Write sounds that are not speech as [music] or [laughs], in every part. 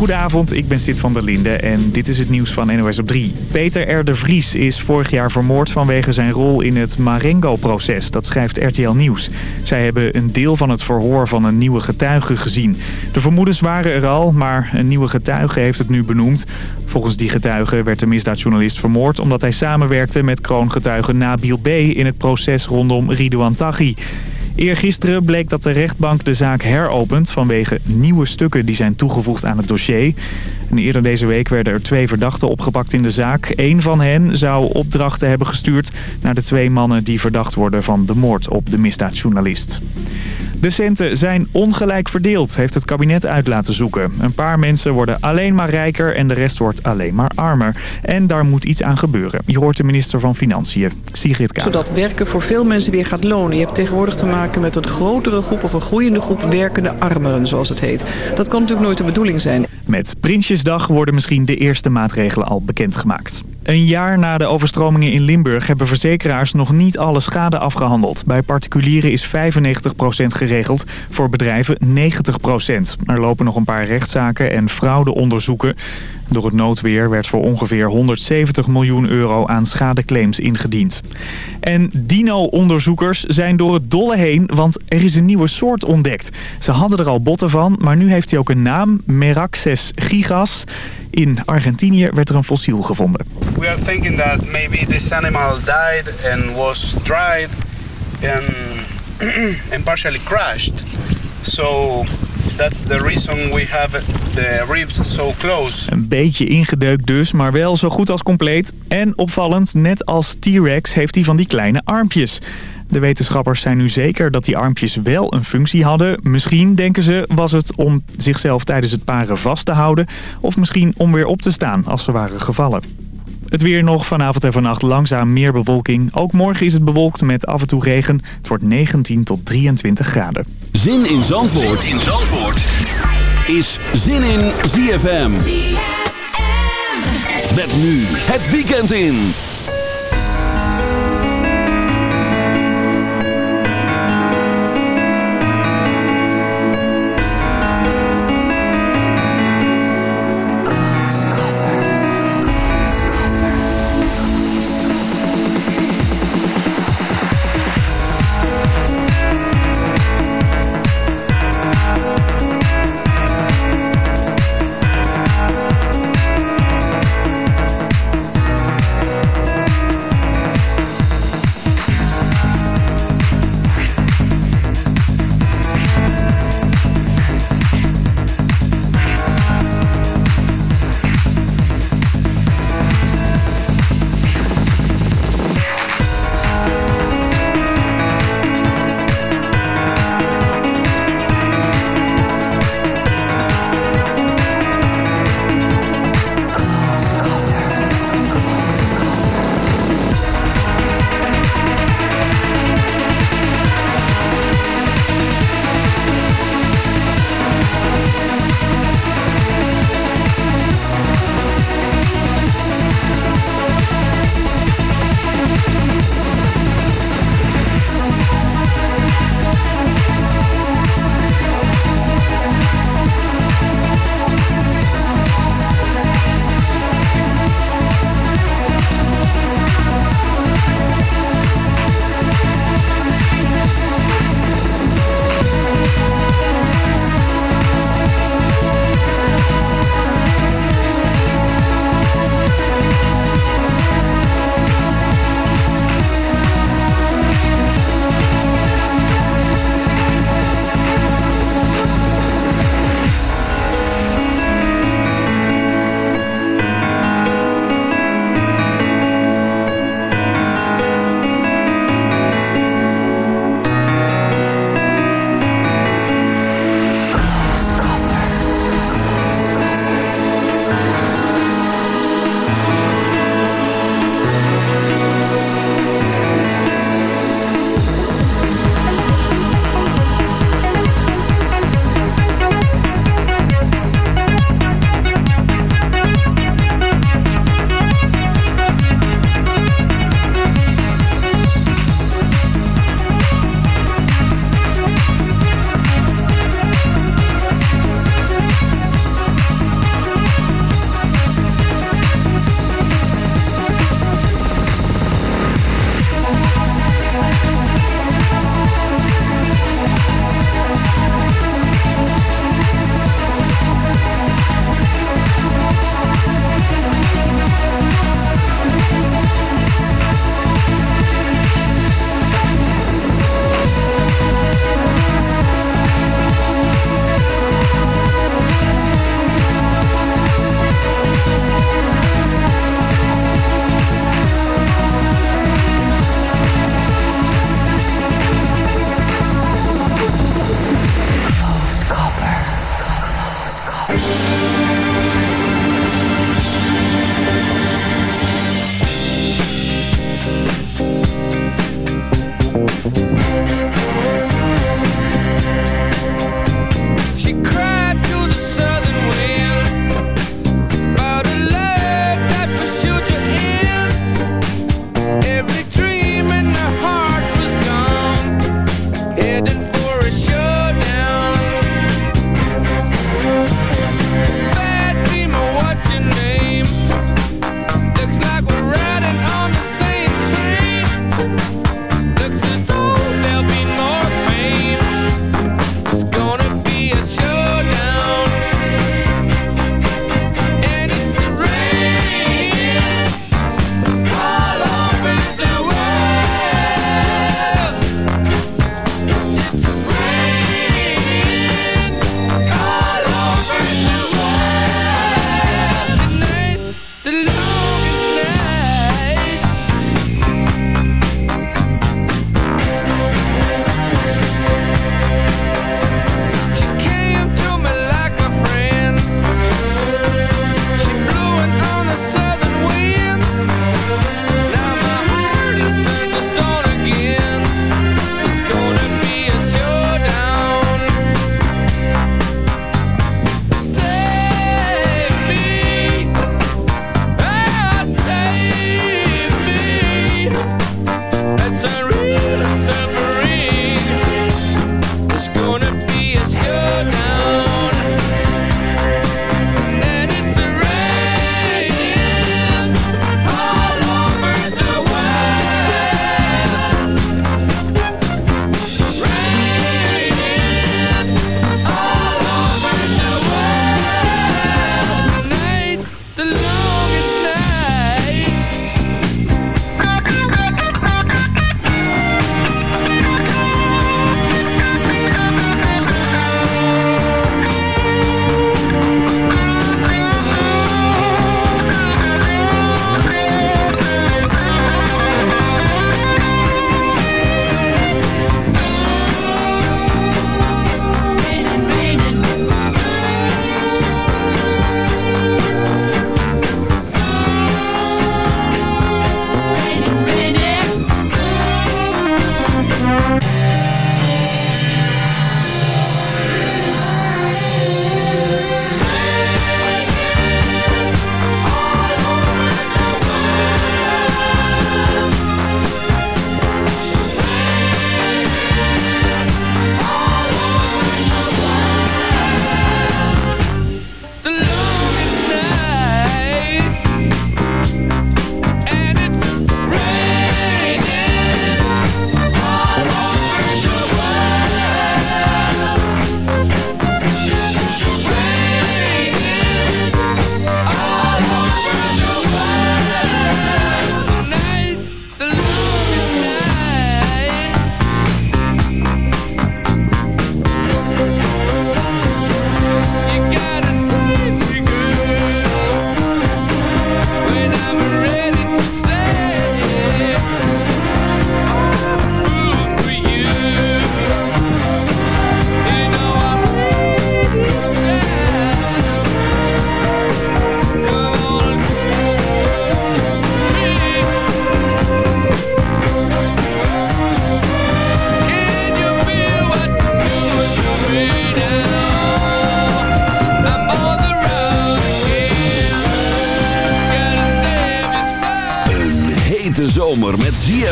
Goedenavond, ik ben Sid van der Linde en dit is het nieuws van NOS op 3. Peter R. de Vries is vorig jaar vermoord vanwege zijn rol in het Marengo-proces. Dat schrijft RTL Nieuws. Zij hebben een deel van het verhoor van een nieuwe getuige gezien. De vermoedens waren er al, maar een nieuwe getuige heeft het nu benoemd. Volgens die getuige werd de misdaadjournalist vermoord omdat hij samenwerkte met kroongetuige Nabil B. in het proces rondom Ridouan Taghi. Eergisteren bleek dat de rechtbank de zaak heropent vanwege nieuwe stukken die zijn toegevoegd aan het dossier. En eerder deze week werden er twee verdachten opgepakt in de zaak. Eén van hen zou opdrachten hebben gestuurd naar de twee mannen die verdacht worden van de moord op de misdaadjournalist. De centen zijn ongelijk verdeeld, heeft het kabinet uit laten zoeken. Een paar mensen worden alleen maar rijker en de rest wordt alleen maar armer. En daar moet iets aan gebeuren. Je hoort de minister van Financiën, Sigrid Kaag. Zodat werken voor veel mensen weer gaat lonen. Je hebt tegenwoordig te maken met een grotere groep of een groeiende groep werkende armeren, zoals het heet. Dat kan natuurlijk nooit de bedoeling zijn. Met Prinsjesdag worden misschien de eerste maatregelen al bekendgemaakt. Een jaar na de overstromingen in Limburg hebben verzekeraars nog niet alle schade afgehandeld. Bij particulieren is 95% geregeld, voor bedrijven 90%. Er lopen nog een paar rechtszaken en fraudeonderzoeken. Door het noodweer werd voor ongeveer 170 miljoen euro aan schadeclaims ingediend. En dino-onderzoekers zijn door het dolle heen, want er is een nieuwe soort ontdekt. Ze hadden er al botten van, maar nu heeft hij ook een naam, Meraxes gigas. In Argentinië werd er een fossiel gevonden. We are thinking that maybe this animal died and was dried and, [clears throat] and partially crushed. So that's the reason we have the ribs so close. Een beetje ingedeukt dus, maar wel zo goed als compleet. En opvallend, net als T-Rex heeft hij van die kleine armpjes. De wetenschappers zijn nu zeker dat die armpjes wel een functie hadden. Misschien, denken ze, was het om zichzelf tijdens het paren vast te houden... of misschien om weer op te staan als ze waren gevallen. Het weer nog vanavond en vannacht langzaam meer bewolking. Ook morgen is het bewolkt met af en toe regen. Het wordt 19 tot 23 graden. Zin in Zandvoort, zin in Zandvoort. is Zin in ZFM. ZFM. Met nu het weekend in.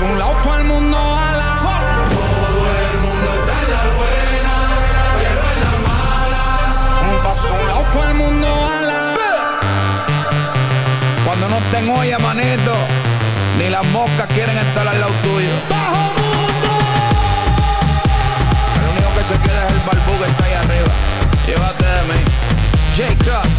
Un lado todo el mundo a la Todo el mundo está en la buena, pero en la mala. Un lado todo el mundo a Cuando no estén hoy, manito, ni las moscas quieren estar al lado tuyo. ¡Bajo mundo! El único que se queda es el barbú que está ahí arriba. Llévate de mí. J. Cross.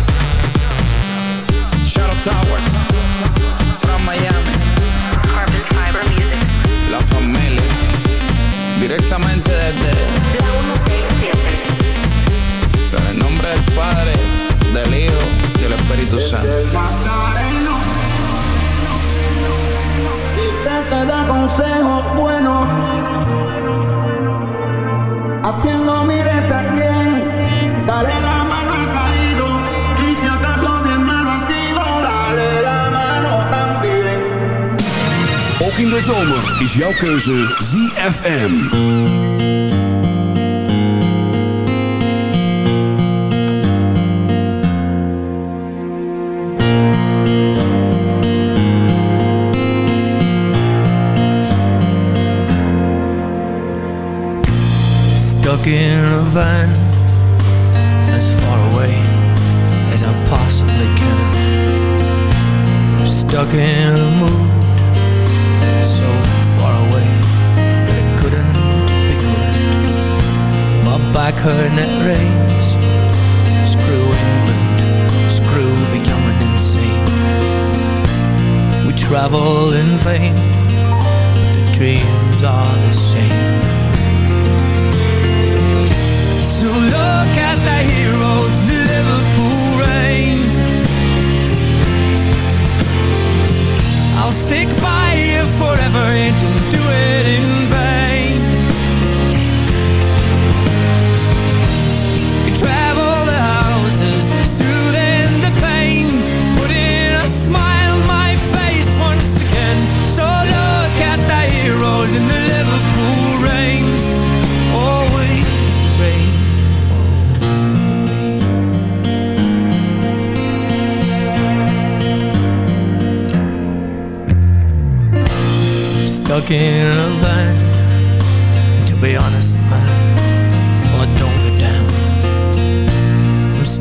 directamente desde En el nombre del Padre, del Hijo y del Espíritu Santo. Si te da consejos buenos, a quien no mires a quien, dale la in de zomer is jouw keuze ZFM. in a vine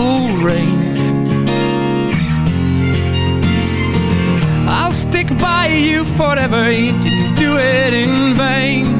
cool rain. I'll stick by you forever, you didn't do it in vain.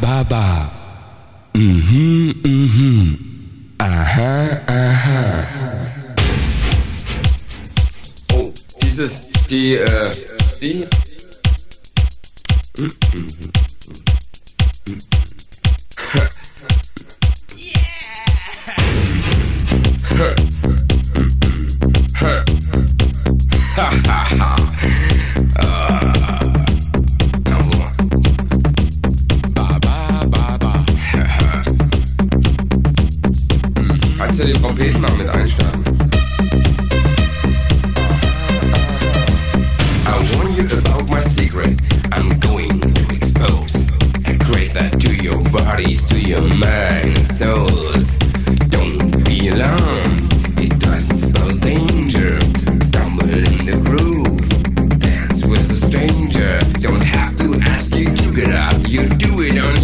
baba. Mm-hmm, mm-hmm. Aha, aha. Oh, dieses, die, äh, die. -hmm.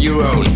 Your own.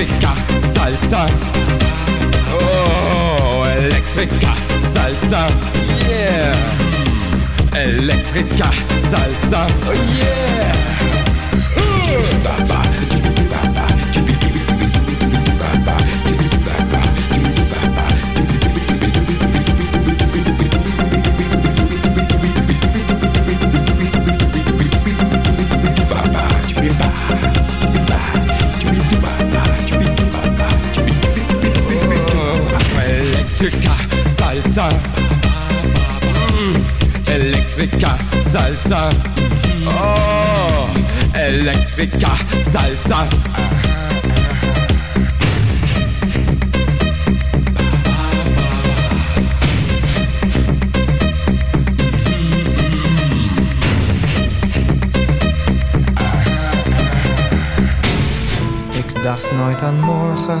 Electrica salsa. Oh, Electrica salsa. Yeah. Electrica salsa. Oh yeah. Electrica salsa. Mm, Electrica salsa. Oh, Electrica salsa. Ik dacht nooit aan morgen,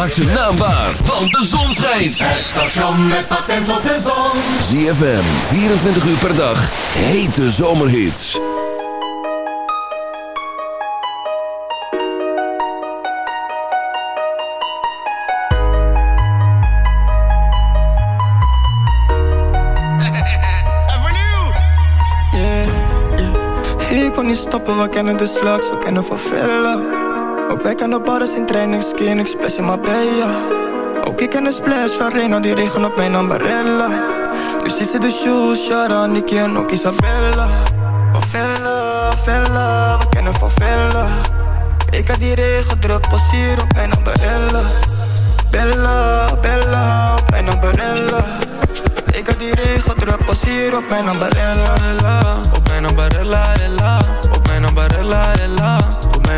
maakt zijn naam waar, want de zon schijnt. Het station met patent op de zon. ZFM, 24 uur per dag, hete zomerhits. [laughs] Yeah, yeah. Ik kon niet stoppen, we kennen de slugs, we kennen van vellen. Ook wij kennen badders in training, skin, ik splash in Marbella. Ook ik ken de splash van Reno, die regen op mijn ambarella. Nu ziet ze de shoes, Shara, Nicky en ook Isabella. Van vellen, vellen, we kennen van vellen. Ik had die regen druk, pas hier op mijn ambarella. Bella, Bella, op mijn ambarella. Ik had die regen druk, pas hier op mijn ambarella. Ella. Op mijn ambarella, ella. Op mijn ambarella, ella.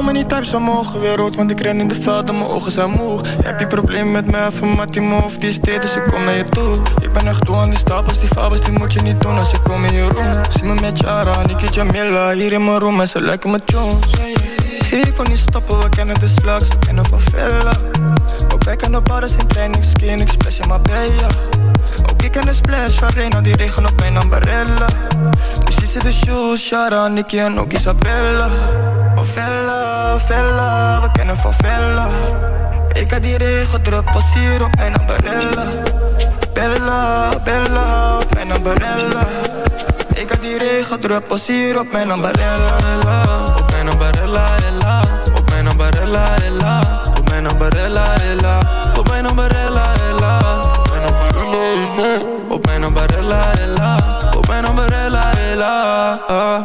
Hou me niet thuis omhoog, weer rood, want ik ren in de veld en mijn ogen zijn moe. Heb je probleem met mij, van Mattie Move, die is dit, dus ik kom naar je toe. Ik ben echt toe aan die stapels, die fabels, die moet je niet doen als ik kom in je room. Zie me met Jara, Niki Jamila, hier in mijn room en ze lijken me Jones. Ik kon niet stoppen, we kennen de slugs, we kennen van Vella. Ook wij kennen badders in training, skin, ik splash in Marbella. Ook ik ken de splash van Reno, die regen op mijn ambarella. Ziet ze de shoes, Shara, Nicky en ook Isabella. Van Vella, Vella, we kennen van Vella. Ik had die regen druk, pas hier op mijn ambarella. Bella, Bella, op mijn ambarella. Ik had die regen druk, pas hier op mijn ambarella. Ambarella, ella. Op mijn ambarella, ella. Op mijn ambarella, ella. Op mijn ambarella, ella. Op mijn ambarella, ella. Op mijn ambarella, ella. Op mijn ambarella, ella.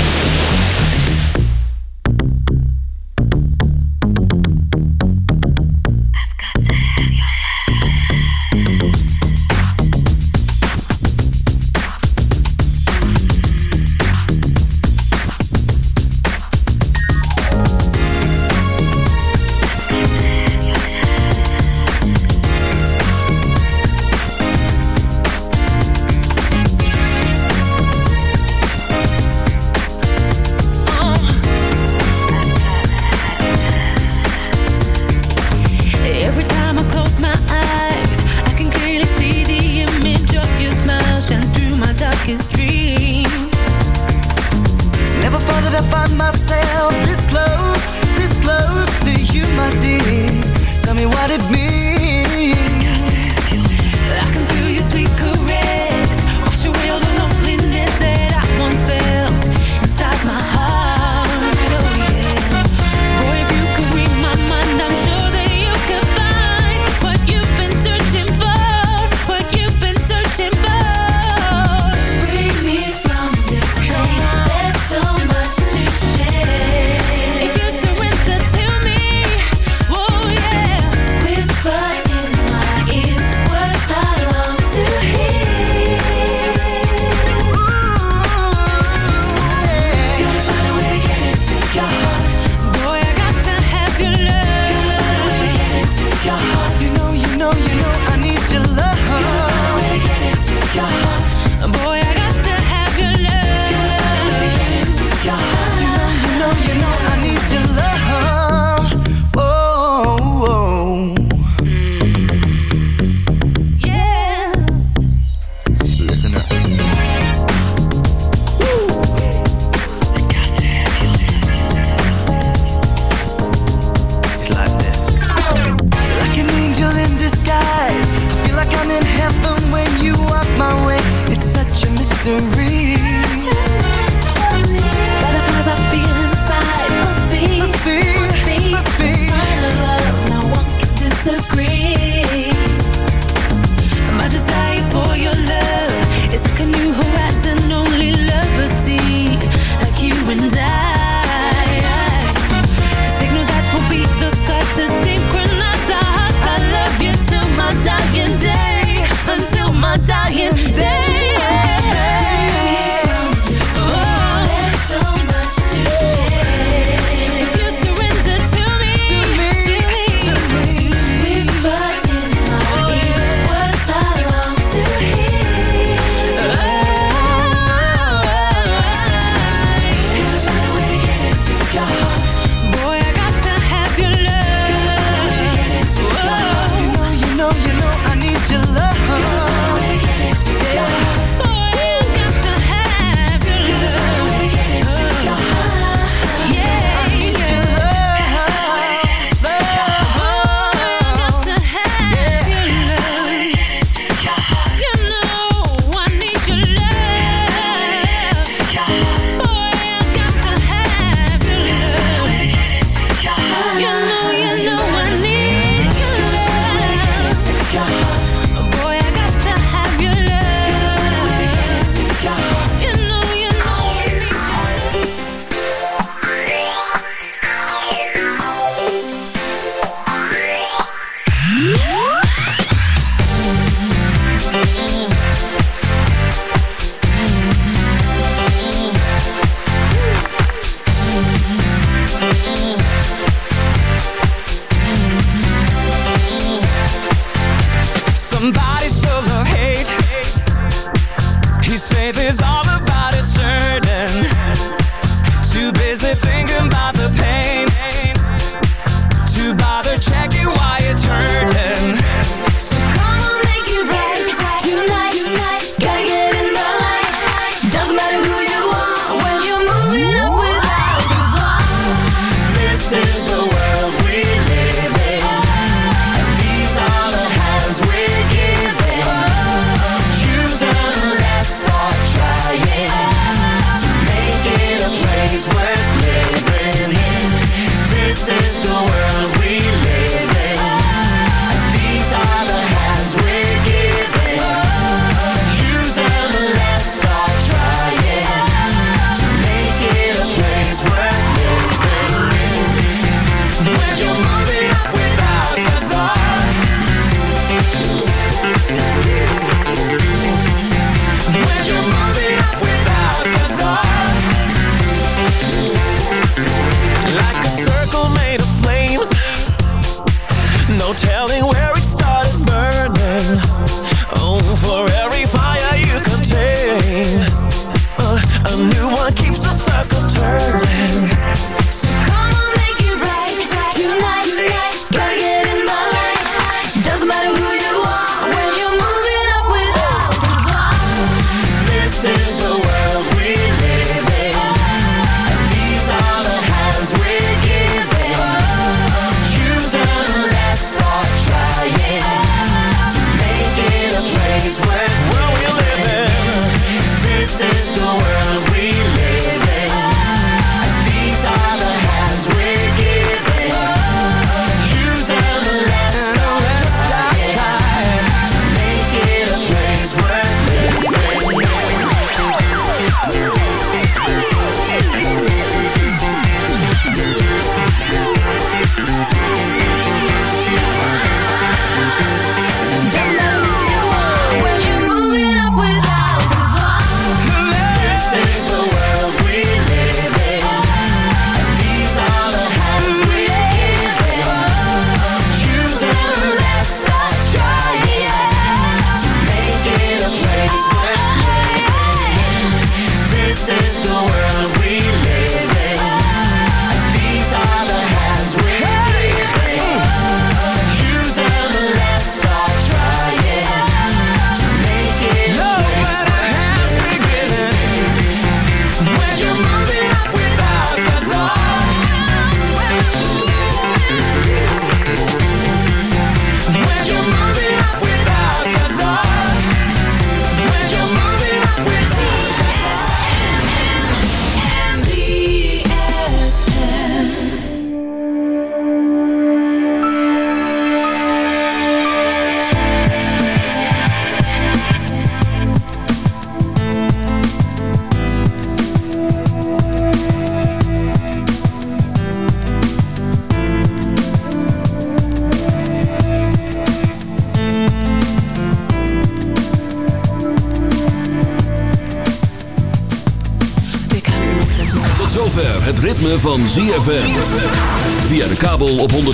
busy thinking about